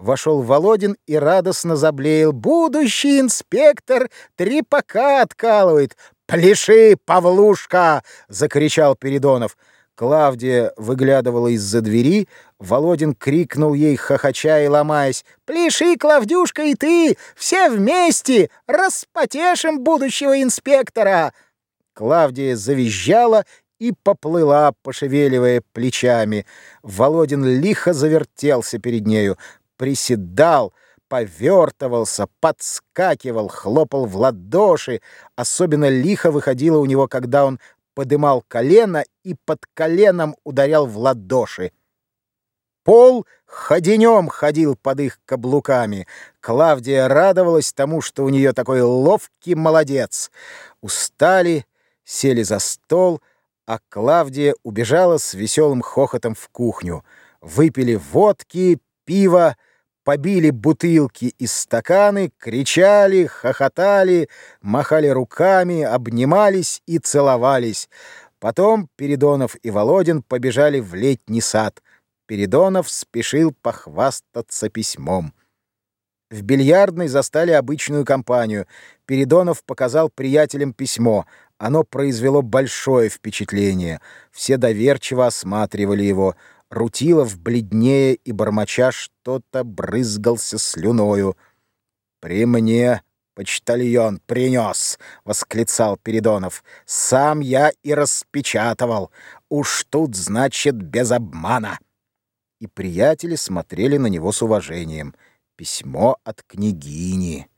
Вошел Володин и радостно заблеял. «Будущий инспектор трепака откалывает! Пляши, Павлушка!» — закричал Передонов. Клавдия выглядывала из-за двери. Володин крикнул ей, хохоча и ломаясь. «Пляши, Клавдюшка, и ты! Все вместе! Распотешим будущего инспектора!» Клавдия завизжала и поплыла, пошевеливая плечами. Володин лихо завертелся перед нею приседал, повертывался, подскакивал, хлопал в ладоши. Особенно лихо выходило у него, когда он подымал колено и под коленом ударял в ладоши. Пол ходенем ходил под их каблуками. Клавдия радовалась тому, что у нее такой ловкий молодец. Устали, сели за стол, а Клавдия убежала с веселым хохотом в кухню. Выпили водки, пиво, побили бутылки и стаканы, кричали, хохотали, махали руками, обнимались и целовались. Потом Передонов и Володин побежали в летний сад. Передонов спешил похвастаться письмом. В бильярдной застали обычную компанию. Передонов показал приятелям письмо. Оно произвело большое впечатление. Все доверчиво осматривали его. Рутилов, бледнее и бормоча что-то, брызгался слюною. «При мне почтальон принес!» — восклицал Передонов. «Сам я и распечатывал. Уж тут, значит, без обмана!» И приятели смотрели на него с уважением. Письмо от княгини.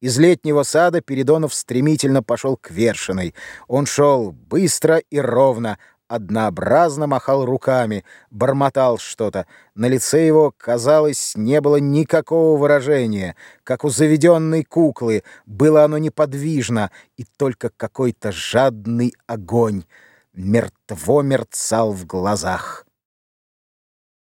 Из летнего сада Передонов стремительно пошел к Вершиной. Он шел быстро и ровно, однообразно махал руками, бормотал что-то. На лице его, казалось, не было никакого выражения. Как у заведенной куклы, было оно неподвижно, и только какой-то жадный огонь мертво мерцал в глазах.